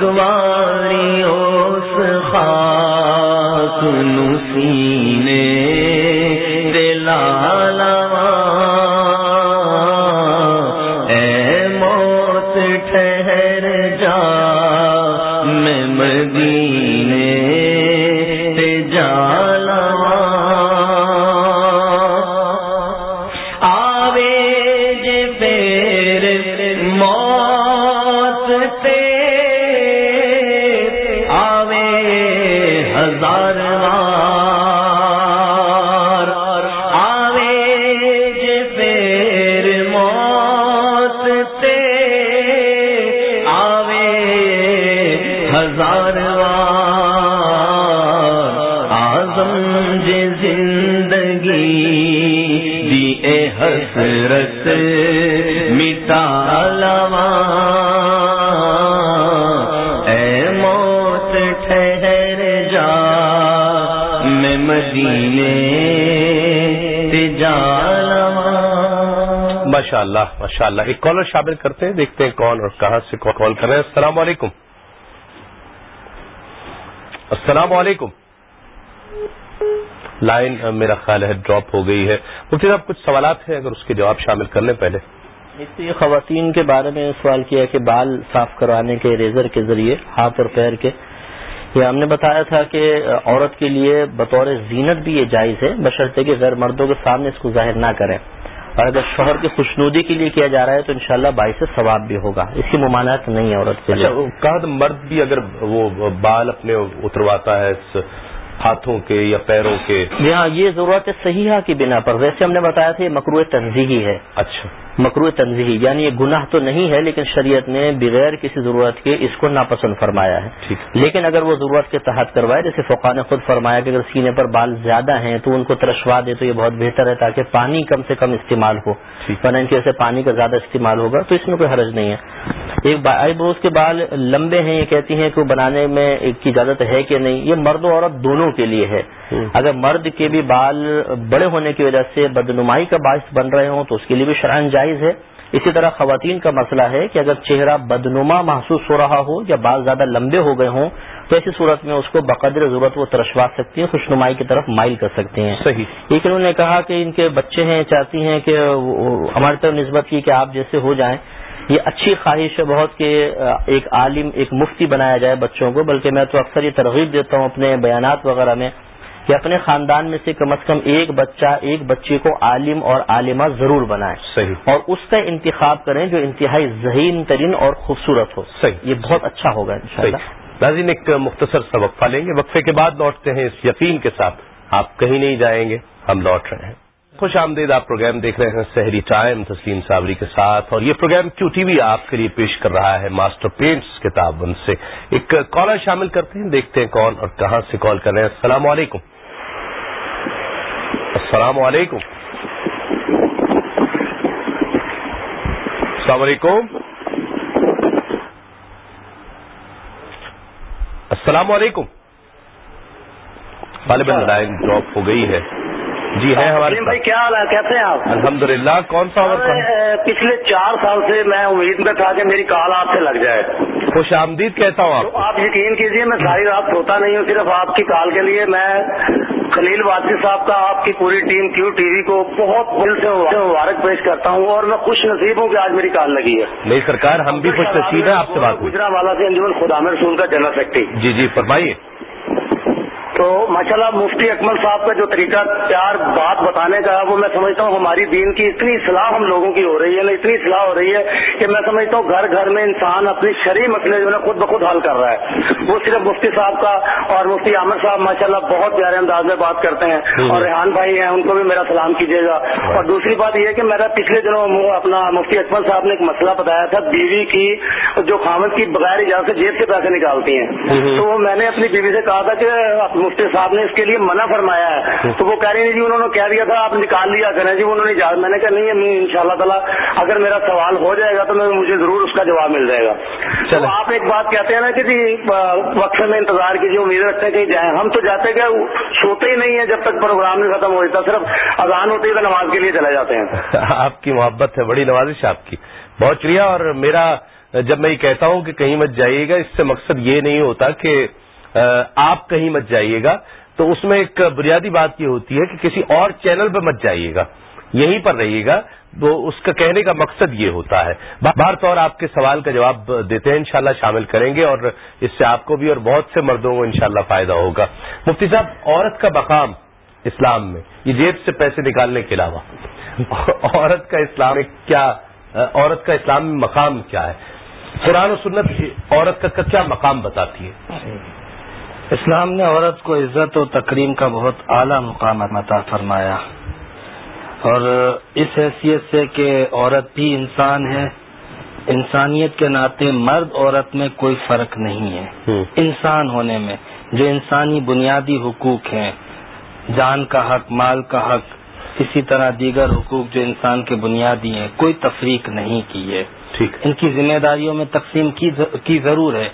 ایک واری اس خاک نو سینے ماشاء اللہ ماشاء اللہ ایک کالر شامل کرتے ہیں، دیکھتے ہیں کون اور کہاں سے کال کر رہے ہیں۔ السلام علیکم۔ السلام علیکم۔ لائن میرا خیال ہے ڈراپ ہو گئی ہے۔ مفتی صاحب، کچھ سوالات ہیں اگر اس کے جواب شامل کر لیں پہلے؟ یہ خواتین کے بارے میں سوال کیا کہ بال صاف کروانے کے ریزر کے ذریعے، ہاتھ اور پیر کے۔ یہ ہم نے بتایا تھا کہ عورت کے لیے بطور زینت بھی یہ جائز ہے، بشرطے کہ غیر مردوں کے سامنے اس کو ظاہر نہ کریں۔ اور اگر شوہر کی خوشنودی کے لیے کیا جا رہا ہے تو انشاءاللہ شاء باعث ثواب بھی ہوگا۔ اس کی ممانعت نہیں ہے عورت کے لیے۔ اچھا، کہا مرد بھی اگر وہ بال اپنے اترواتا ہے ہاتھوں کے یا پیروں کے۔ جی ہاں یہ ضرورت صحیحہ کی بنا پر۔ ویسے ہم نے بتایا تھا یہ مکرو تنظیحی ہے۔ اچھا۔ مکرو تنظیحی یعنی یہ گناہ تو نہیں ہے لیکن شریعت نے بغیر کسی ضرورت کے اس کو ناپسند فرمایا ہے۔ لیکن اگر وہ ضرورت کے تحت کروائے جیسے فوقا نے خود فرمایا کہ اگر سینے پر بال زیادہ ہیں تو ان کو ترشوا دے تو یہ بہت بہتر ہے تاکہ پانی کم سے کم استعمال ہو۔ ورنہ ان کی وجہ سے پانی کا زیادہ استعمال ہوگا تو اس میں کوئی حرج نہیں ہے۔ ایک آئی بروز کے بال لمبے ہیں یہ کہتی ہیں کہ وہ بنانے میں کی اجازت ہے کہ نہیں یہ مرد و عورت دونوں کے لیے ہے۔ اگر مرد کے بھی بال بڑے ہونے کی وجہ سے بدنمائی کا باعث بن رہے ہوں تو اس کے لیے بھی شرائن جائز ہے۔ اسی طرح خواتین کا مسئلہ ہے کہ اگر چہرہ بدنما محسوس ہو رہا ہو یا بال زیادہ لمبے ہو گئے ہوں تو ایسی صورت میں اس کو بقدر ضرورت وہ ترشوا سکتی ہیں خوشنمائی کی طرف مائل کر سکتے ہیں۔ صحیح۔ لیکن انہوں نے کہا کہ ان کے بچے ہیں چاہتی ہیں کہ ہماری طرف نسبت کی کہ آپ جیسے ہو جائیں۔ یہ اچھی خواہش ہے بہت کہ ایک عالم ایک مفتی بنایا جائے بچوں کو بلکہ میں تو اکثر یہ ترغیب دیتا ہوں اپنے بیانات وغیرہ میں۔ کہ اپنے خاندان میں سے کم از کم ایک بچہ ایک بچے کو عالم اور عالمہ ضرور بنائے صحیح۔ اور اس کا انتخاب کریں جو انتہائی ذہین ترین اور خوبصورت ہو۔ صحیح۔ یہ بہت اچھا ہوگا ناظرین ایک مختصر سا وقفہ لیں گے وقفے کے بعد لوٹتے ہیں اس یقین کے ساتھ۔ آپ کہیں نہیں جائیں گے ہم لوٹ رہے ہیں۔ خوش آمدید آپ پروگرام دیکھ رہے ہیں سحری ٹائم تسلیم صابری کے ساتھ۔ اور یہ پروگرام کیو ٹی وی آپ کے لیے پیش کر رہا ہے ماسٹر پینٹس کتاب ان سے۔ ایک کالر شامل کرتے ہیں دیکھتے ہیں کون اور کہاں سے کال کر رہے ہیں۔ السلام علیکم۔ السلام علیکم۔ السلام علیکم۔ السلام علیکم۔ غالباً لائن ڈراپ ہو گئی ہے۔ جی ہے ہمارے بھائی کیا حال ہے؟ کیسے ہیں آپ؟ الحمد للہ کون سا پچھلے چار سال سے میں امید میں تھا کہ میری کال آپ سے لگ جائے۔ خوش آمدید کہتا ہوں آپ آپ یقین کیجیے میں ساری رات سوتا نہیں ہوں صرف آپ کی کال کے لیے۔ میں خلیل واسی صاحب کا آپ کی پوری ٹیم کیو ٹی وی کو بہت دل سے مبارک پیش کرتا ہوں اور میں خوش نصیب ہوں کہ آج میری کال لگی ہے۔ نہیں سرکار ہم بھی خوش نصیب ہیں آپ سے بات گجرا والا سے انجمن خدا رسول کا جنرل سیکٹری۔ جی جی فرمائیے۔ تو ماشاء اللہ مفتی اکمل صاحب کا جو طریقہ پیار بات بتانے کا ہے وہ میں سمجھتا ہوں ہماری دین کی اتنی اصلاح ہم لوگوں کی ہو رہی ہے نا اتنی اصلاح ہو رہی ہے کہ میں سمجھتا ہوں گھر گھر میں انسان اپنی شرعی مسئلے جو ہے خود بخود حل کر رہا ہے۔ وہ صرف مفتی صاحب کا اور مفتی عامر صاحب ماشاء اللہ بہت پیارے انداز میں بات کرتے ہیں اور ریحان بھائی ہیں ان کو بھی میرا سلام کیجیے گا۔ اور دوسری بات یہ کہ میرا پچھلے دنوں اپنا مفتی اکمل صاحب نے ایک مسئلہ بتایا تھا بیوی کی جو خامد کی بغیر اجازت جیب سے پیسے نکالتی ہیں۔ تو میں نے اپنی بیوی سے کہا تھا کہ مفتی صاحب نے اس کے لیے منع فرمایا ہے۔ تو وہ کہہ رہی ہیں جی انہوں نے کہہ دیا تھا آپ نکال لیا کریں جی انہوں نے میں نے کہا نہیں ان شاء اللہ تعالیٰ اگر میرا سوال ہو جائے گا تو مجھے ضرور اس کا جواب مل جائے گا۔ تو آپ ایک بات کہتے ہیں نا کہ جی وقت میں انتظار کیجیے امید رکھتے ہیں کہ جائیں۔ ہم تو جاتے کہ سوتے ہی نہیں ہیں جب تک پروگرام نہیں ختم ہو جاتا صرف اذان ہوتی ہے تو نماز کے لیے چلے جاتے ہیں۔ آپ کی محبت ہے بڑی نوازش آپ کی۔ بہت شکریہ۔ اور میرا جب میں یہ کہتا ہوں کہ کہیں مت جائیے گا اس سے مقصد یہ نہیں ہوتا کہ آپ کہیں مت جائیے گا۔ تو اس میں ایک بنیادی بات یہ ہوتی ہے کہ کسی اور چینل پہ مت جائیے گا۔ یہیں پر رہیے گا۔ وہ اس کا کہنے کا مقصد یہ ہوتا ہے۔ بار طور آپ کے سوال کا جواب دیتے ہیں، انشاءاللہ شامل کریں گے اور اس سے آپ کو بھی اور بہت سے مردوں کو انشاءاللہ فائدہ ہوگا۔ مفتی صاحب، عورت کا مقام اسلام میں، یہ جیب سے پیسے نکالنے کے علاوہ۔ عورت کا اسلام میں کیا، عورت کا اسلام میں مقام کیا ہے؟ قرآن و سنت عورت کا کیا مقام بتاتی ہے؟ اسلام نے عورت کو عزت و تقریم کا بہت اعلیٰ مقام عطا فرمایا اور اس حیثیت سے کہ عورت بھی انسان ہے انسانیت کے ناطے مرد عورت میں کوئی فرق نہیں ہے۔ انسان ہونے میں جو انسانی بنیادی حقوق ہیں جان کا حق مال کا حق اسی طرح دیگر حقوق جو انسان کے بنیادی ہیں کوئی تفریق نہیں کی ہے۔ ان کی ذمہ داریوں میں تقسیم کی ضرور ہے۔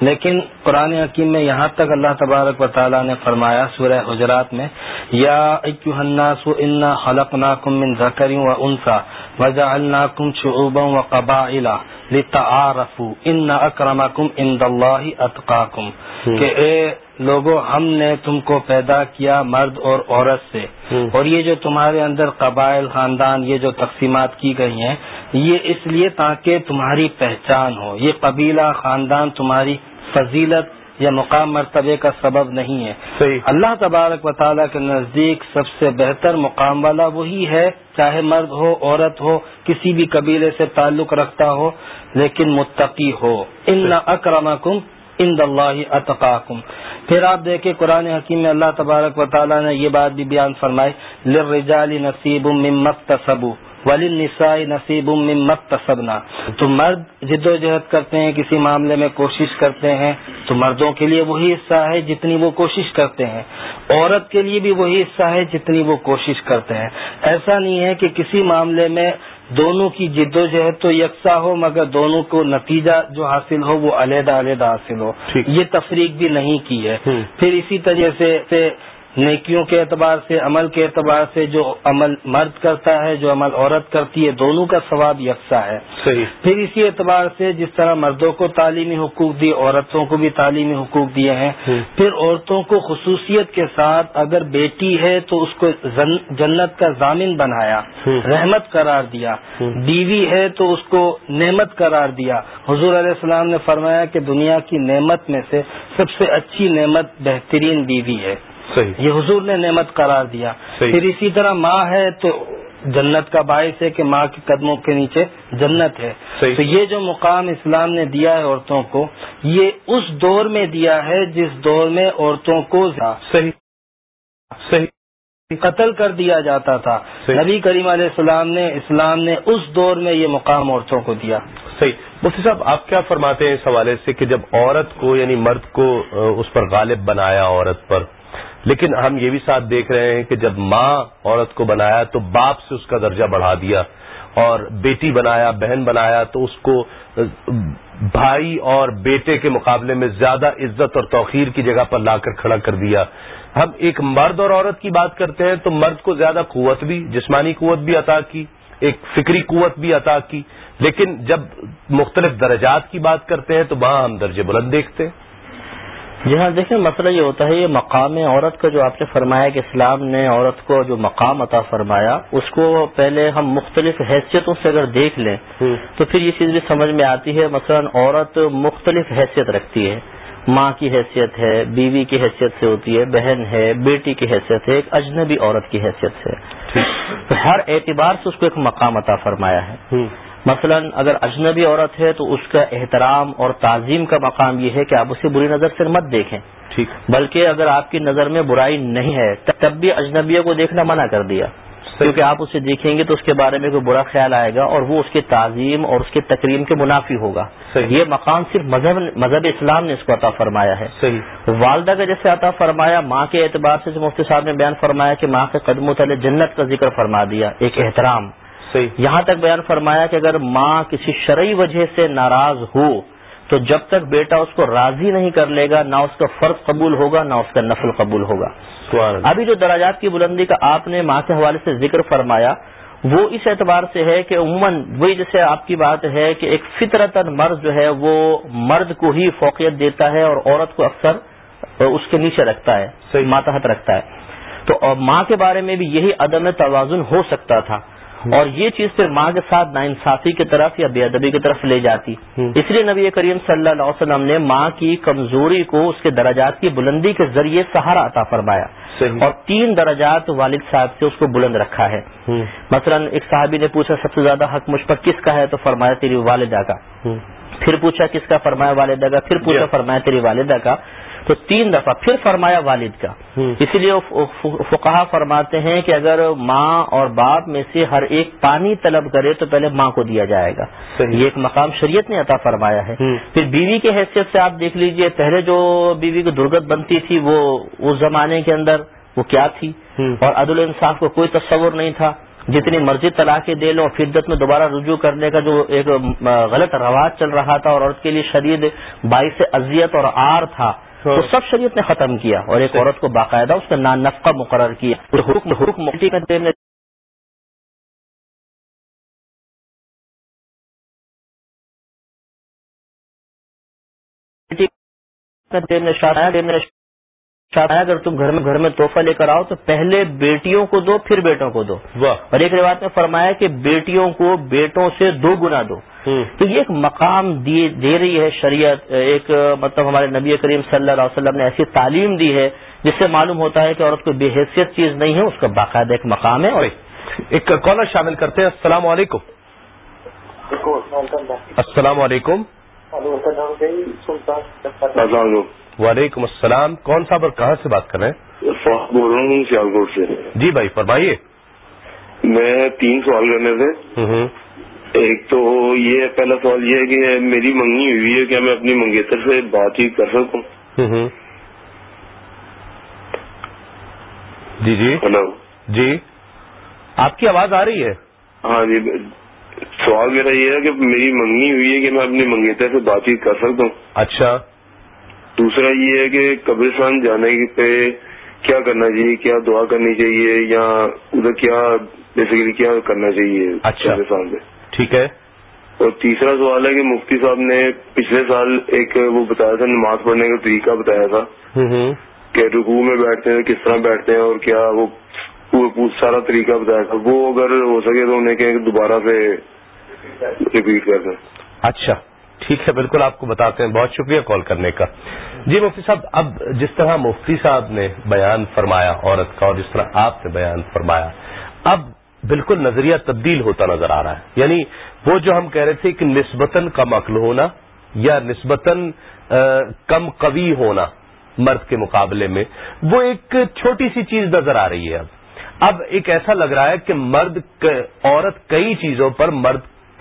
لیکن قرآن حکیم میں یہاں تک اللہ تبارک و تعالیٰ نے فرمایا سورہ حجرات میں یا الناس انا خلق ناکم من ذکر و انسا وجا الناکم شعوبا و قبائلا لتعارفوا ان اکرمکم عند اللہ اتقاکم۔ کہ اے لوگوں ہم نے تم کو پیدا کیا مرد اور عورت سے۔ اور یہ جو تمہارے اندر قبائل خاندان یہ جو تقسیمات کی گئی ہیں یہ اس لیے تاکہ تمہاری پہچان ہو۔ یہ قبیلہ خاندان تمہاری فضیلت یا مقام مرتبے کا سبب نہیں ہے۔ صحیح۔ اللہ تبارک و تعالیٰ کے نزدیک سب سے بہتر مقام والا وہی ہے چاہے مرد ہو عورت ہو کسی بھی قبیلے سے تعلق رکھتا ہو لیکن متقی ہو۔ ان اکرمکم ان اللہ اتقاکم۔ پھر آپ دیکھیں قرآن حکیم میں اللہ تبارک و تعالیٰ نے یہ بات بھی بیان فرمائی لرجال نصیب ممت تصبو ولی نسائی نصیب تصبنا تو مرد جد و جہد کرتے ہیں کسی معاملے میں کوشش کرتے ہیں تو مردوں کے لیے وہی حصہ ہے جتنی وہ کوشش کرتے ہیں۔ عورت کے لیے بھی وہی حصہ ہے جتنی وہ کوشش کرتے ہیں۔ ایسا نہیں ہے کہ کسی معاملے میں دونوں کی جد و جہد تو یکساں ہو مگر دونوں کو نتیجہ جو حاصل ہو وہ علیحدہ علیحدہ حاصل ہو۔ یہ تفریق بھی نہیں کی ہے۔ پھر اسی طریقے سے نیکیوں کے اعتبار سے عمل کے اعتبار سے جو عمل مرد کرتا ہے جو عمل عورت کرتی ہے دونوں کا ثواب یکساں ہے۔ صحیح۔ پھر اسی اعتبار سے جس طرح مردوں کو تعلیمی حقوق دی عورتوں کو بھی تعلیمی حقوق دیے ہیں۔ پھر عورتوں کو خصوصیت کے ساتھ اگر بیٹی ہے تو اس کو جنت کا ضامن بنایا رحمت قرار دیا۔ بیوی ہے تو اس کو نعمت قرار دیا۔ حضور علیہ السلام نے فرمایا کہ دنیا کی نعمت میں سے سب سے اچھی نعمت بہترین بیوی ہے۔ صحیح. یہ حضور نے نعمت قرار دیا۔ پھر اسی طرح ماں ہے تو جنت کا باعث ہے کہ ماں کے قدموں کے نیچے جنت ہے۔ تو یہ جو مقام اسلام نے دیا ہے عورتوں کو یہ اس دور میں دیا ہے جس دور میں عورتوں کو صحیح. صحیح. قتل کر دیا جاتا تھا۔ نبی کریم علیہ السلام نے اسلام نے اس دور میں یہ مقام عورتوں کو دیا۔ صحیح. مفتی صاحب آپ کیا فرماتے ہیں اس حوالے سے کہ جب عورت کو یعنی مرد کو اس پر غالب بنایا عورت پر لیکن ہم یہ بھی ساتھ دیکھ رہے ہیں کہ جب ماں عورت کو بنایا تو باپ سے اس کا درجہ بڑھا دیا اور بیٹی بنایا، بہن بنایا تو اس کو، بھائی اور بیٹے کے مقابلے میں زیادہ عزت اور توخیر کی جگہ پر لا کر کھڑا کر دیا۔ ہم ایک مرد اور عورت کی بات کرتے ہیں تو مرد کو زیادہ قوت بھی، جسمانی قوت بھی عطا کی، ایک فکری قوت بھی عطا کی۔ لیکن جب مختلف درجات کی بات کرتے ہیں تو وہاں ہم درجے بلند دیکھتے ہیں۔ جی ہاں دیکھیں مسئلہ یہ ہوتا ہے یہ مقام عورت کا جو آپ نے فرمایا کہ اسلام نے عورت کو جو مقام عطا فرمایا اس کو پہلے ہم مختلف حیثیتوں سے اگر دیکھ لیں تو پھر یہ چیز بھی سمجھ میں آتی ہے مثلا عورت مختلف حیثیت رکھتی ہے۔ ماں کی حیثیت ہے بیوی کی حیثیت سے ہوتی ہے بہن ہے بیٹی کی حیثیت ہے ایک اجنبی عورت کی حیثیت سے۔ ہر اعتبار سے اس کو ایک مقام عطا فرمایا ہے۔ مثلا اگر اجنبی عورت ہے تو اس کا احترام اور تعظیم کا مقام یہ ہے کہ آپ اسے بری نظر سے مت دیکھیں۔ ٹھیک۔ بلکہ اگر آپ کی نظر میں برائی نہیں ہے تب بھی اجنبیوں کو دیکھنا منع کر دیا۔ کیونکہ آپ اسے دیکھیں گے تو اس کے بارے میں کوئی برا خیال آئے گا اور وہ اس کی تعظیم اور اس کے تقریم کے منافی ہوگا۔ یہ مقام صرف مذہب مذہب اسلام نے اس کو عطا فرمایا ہے۔ والدہ کا جیسے عطا فرمایا ماں کے اعتبار سے مفتی صاحب نے بیان فرمایا کہ ماں کے قدم و تلے جنت کا ذکر فرما دیا ایک احترام۔ یہاں تک بیان فرمایا کہ اگر ماں کسی شرعی وجہ سے ناراض ہو تو جب تک بیٹا اس کو راضی نہیں کر لے گا نہ اس کا فرض قبول ہوگا نہ اس کا نفل قبول ہوگا۔ ابھی جو دراجات کی بلندی کا آپ نے ماں کے حوالے سے ذکر فرمایا وہ اس اعتبار سے ہے کہ عموماً وہی جیسے آپ کی بات ہے کہ ایک فطرت مرض جو ہے وہ مرد کو ہی فوقیت دیتا ہے اور عورت کو اکثر اس کے نیچے رکھتا ہے ماتحت رکھتا ہے۔ تو ماں کے بارے میں بھی یہی عدم توازن ہو سکتا تھا۔ اور یہ چیز پھر ماں کے ساتھ ناانصافی کی طرف یا بے ادبی کی طرف لے جاتی۔ اس لیے نبی کریم صلی اللہ علیہ وسلم نے ماں کی کمزوری کو اس کے درجات کی بلندی کے ذریعے سہارا عطا فرمایا۔ اور تین درجات والد صاحب سے اس کو بلند رکھا ہے۔ مثلا ایک صحابی نے پوچھا سب سے زیادہ حق مجھ پر کس کا ہے؟ تو فرمایا تیری والدہ کا۔ پھر پوچھا کس کا؟ فرمایا والدہ کا۔ پھر پوچھا فرمایا تیری والدہ کا۔ تو تین دفعہ پھر فرمایا والد کا۔ اسی لیے فقہ فرماتے ہیں کہ اگر ماں اور باپ میں سے ہر ایک پانی طلب کرے تو پہلے ماں کو دیا جائے گا۔ یہ ایک مقام شریعت نے عطا فرمایا ہے۔ پھر بیوی کے حیثیت سے آپ دیکھ لیجیے پہلے جو بیوی کی درگت بنتی تھی وہ اس زمانے کے اندر وہ کیا تھی؟ اور عدل انصاف کو کوئی تصور نہیں تھا۔ جتنی مرضی طلاقیں دے لو فدت میں دوبارہ رجوع کرنے کا جو ایک غلط رواج چل رہا تھا اور عورت کے لیے شدید باعث اذیت اور آر تھا۔ تو۔ سب شریعت نے ختم کیا اور ایک عورت کو باقاعدہ اس کا نان نفقہ مقرر کیا حکم حکم اگر تم گھر میں گھر میں تحفہ لے کر آؤ تو پہلے بیٹیوں کو دو پھر بیٹوں کو دو۔ اور ایک روایت میں فرمایا کہ بیٹیوں کو بیٹوں سے دو گنا دو۔ تو یہ ایک مقام دے رہی ہے شریعت ایک مطلب ہمارے نبی کریم صلی اللہ علیہ وسلم نے ایسی تعلیم دی ہے جس سے معلوم ہوتا ہے کہ عورت کو بے حیثیت چیز نہیں ہے اس کا باقاعدہ ایک مقام ہے اور ایک کالر شامل کرتے ہیں۔ السلام علیکم۔ السلام علیکم۔ وعلیکم السلام کون صاحب اور کہاں سے بات کر رہے ہیں؟ بول رہا ہوں سیالکوٹ سے۔ جی بھائی فرمائیے۔ میں تین سوال کرنے تھے۔ ایک تو یہ پہلا سوال یہ ہے کہ میری منگنی ہوئی ہے کیا میں اپنی منگیتر سے بات چیت کر سکوں جی جی۔ ہلو۔ جی۔ آپ کی آواز آ رہی ہے؟ ہاں جی سوال میرا یہ ہے کہ میری منگنی ہوئی ہے کہ میں اپنی منگیتر سے بات چیت کر سکتا ہوں؟ اچھا۔ دوسرا یہ ہے کہ قبرستان جانے پہ کیا کرنا چاہیے؟ کیا دعا کرنی چاہیے؟ یا ادھر کیا بیسیکلی کیا کرنا چاہیے اچھا۔ قبرستان پہ ٹھیک ہے۔ اور تیسرا سوال ہے کہ مفتی صاحب نے پچھلے سال ایک وہ بتایا تھا نماز پڑھنے کا طریقہ بتایا تھا کہ رکوع میں بیٹھتے ہیں کس طرح بیٹھتے ہیں اور کیا وہ سارا طریقہ بتایا تھا۔ وہ اگر ہو سکے تو انہیں کہ دوبارہ سے ریپیٹ کر دیں۔ اچھا۔ ٹھیک ہے، بالکل آپ کو بتاتے ہیں۔ بہت شکریہ کال کرنے کا۔ جی مفتی صاحب، اب جس طرح مفتی صاحب نے بیان فرمایا، عورت کا، اور جس طرح آپ نے بیان فرمایا، اب بالکل نظریہ تبدیل ہوتا نظر آ رہا ہے۔ یعنی وہ جو ہم کہہ رہے تھے کہ نسبتاً کم عقل ہونا یا نسبتاً کم قوی ہونا مرد کے مقابلے میں، وہ ایک چھوٹی سی چیز نظر آ رہی ہے۔ اب اب ایک ایسا لگ رہا ہے کہ مرد عورت کئی چیزوں پر مرد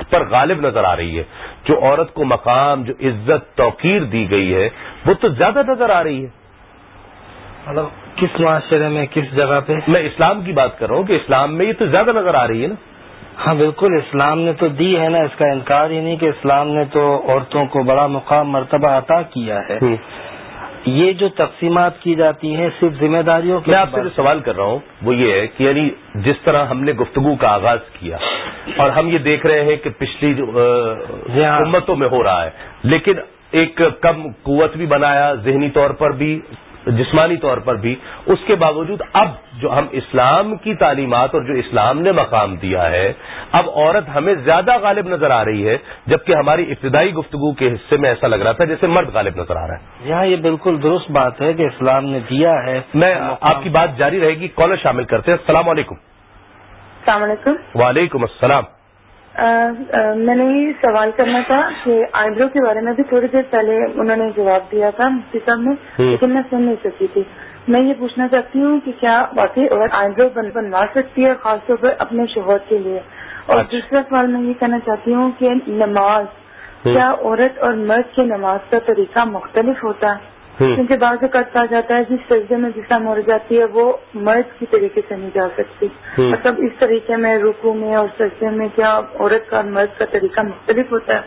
پر غالب نظر آ رہی ہے جو عورت کو مقام جو عزت توقیر دی گئی ہے وہ تو زیادہ نظر آ رہی ہے۔ مطلب کس معاشرے میں کس جگہ پہ؟ میں اسلام کی بات کر رہا ہوں کہ اسلام میں یہ تو زیادہ نظر آ رہی ہے نا۔ ہاں بالکل اسلام نے تو دی ہے نا اس کا انکار ہی نہیں کہ اسلام نے تو عورتوں کو بڑا مقام مرتبہ عطا کیا ہے۔ یہ جو تقسیمات کی جاتی ہیں صرف ذمہ داریوں میں آپ سے جو سوال کر رہا ہوں وہ یہ ہے کہ یعنی جس طرح ہم نے گفتگو کا آغاز کیا اور ہم یہ دیکھ رہے ہیں کہ پچھلی جو جی ہاں۔ امتوں میں ہو رہا ہے لیکن ایک کم قوت بھی بنایا ذہنی طور پر بھی جسمانی طور پر بھی اس کے باوجود اب جو ہم اسلام کی تعلیمات اور جو اسلام نے مقام دیا ہے اب عورت ہمیں زیادہ غالب نظر آ رہی ہے جبکہ ہماری ابتدائی گفتگو کے حصے میں ایسا لگ رہا تھا جیسے مرد غالب نظر آ رہا ہے۔ یہاں یہ بالکل درست بات ہے کہ اسلام نے دیا ہے۔ میں آپ کی بات جاری رہے گی کالر شامل کرتے ہیں۔ السلام علیکم۔ السلام علیکم۔ وعلیکم السلام۔ میں نے یہ سوال کرنا تھا کہ آئیبرو کے بارے میں بھی تھوڑی دیر پہلے انہوں نے جواب دیا تھا مفتی صاحب نے لیکن میں سن نہیں سکی تھی۔ میں یہ پوچھنا چاہتی ہوں کہ کیا واقعی عورت آئیبرو بنوا سکتی ہے خاص طور پر اپنے شوہر کے لیے؟ اور اچھا۔ دوسرا سوال میں یہ کہنا چاہتی ہوں کہ نماز کیا عورت اور مرد کی نماز کا طریقہ مختلف ہوتا ہے؟ کیونکہ بعض اوقات کہا جاتا ہے جس سجدے میں جس طرح مر جاتی ہے وہ مرد کی طریقے سے نہیں جا سکتی۔ مطلب اس طریقے میں رکو میں اور سجدے میں کیا عورت کا اور مرد کا طریقہ مختلف ہوتا ہے؟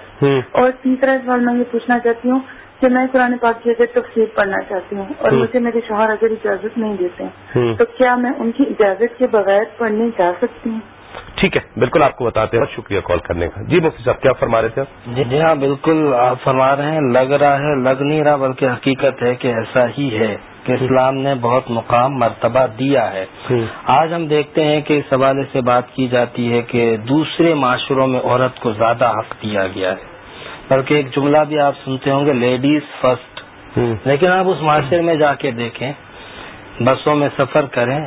اور تیسرا سوال میں یہ پوچھنا چاہتی ہوں کہ میں قرآن پاک کی اگر تفصیل پڑھنا چاہتی ہوں اور مجھے میرے شوہر اگر اجازت نہیں دیتے تو کیا میں ان کی اجازت کے بغیر پڑھنے جا سکتی ہوں؟ ٹھیک ہے بالکل آپ کو بتاتے ہیں۔ شکریہ کال کرنے کا۔ جی مفتی صاحب کیا فرما رہے تھے جی ہاں بالکل آپ فرما رہے ہیں۔ لگ رہا ہے لگ نہیں رہا بلکہ حقیقت ہے کہ ایسا ہی ہے کہ اسلام نے بہت مقام مرتبہ دیا ہے۔ آج ہم دیکھتے ہیں کہ اس حوالے سے بات کی جاتی ہے کہ دوسرے معاشروں میں عورت کو زیادہ حق دیا گیا ہے۔ بلکہ ایک جملہ بھی آپ سنتے ہوں گے لیڈیز فرسٹ لیکن آپ اس معاشرے میں جا کے دیکھیں بسوں میں سفر کریں۔